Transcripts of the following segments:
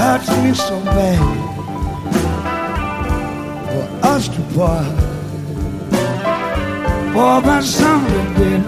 ain't so bad for us to part. For about something,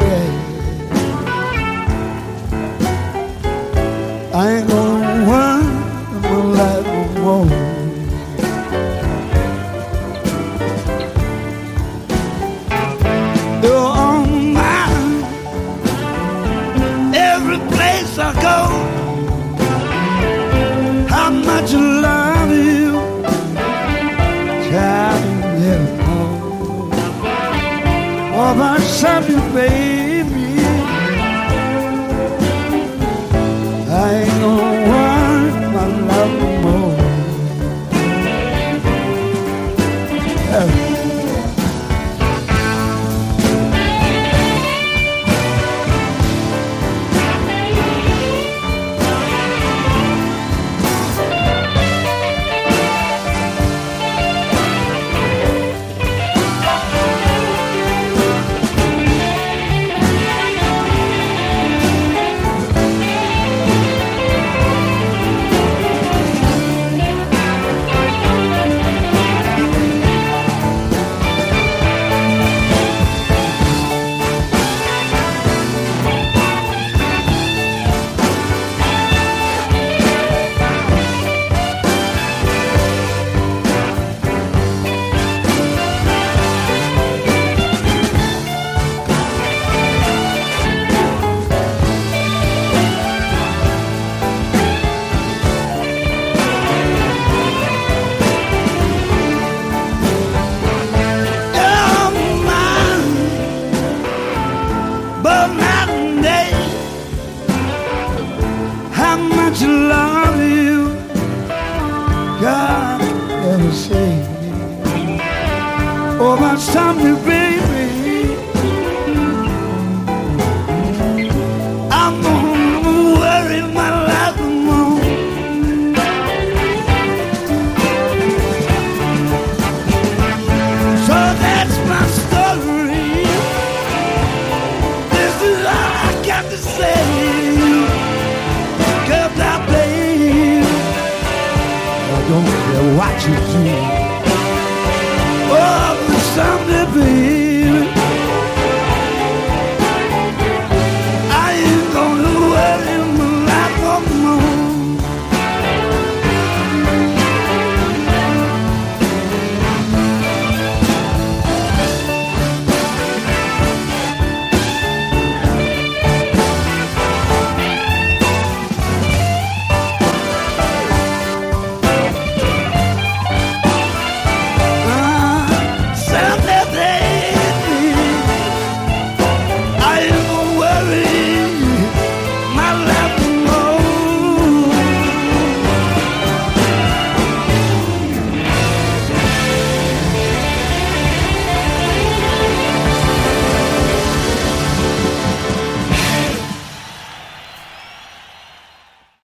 Oh, about something, baby. I love you, God never say. Oh, my something, baby. I'm gonna worry my life more. So that's my story. This is all I got to say. don't care what you do. Oh, someday, baby.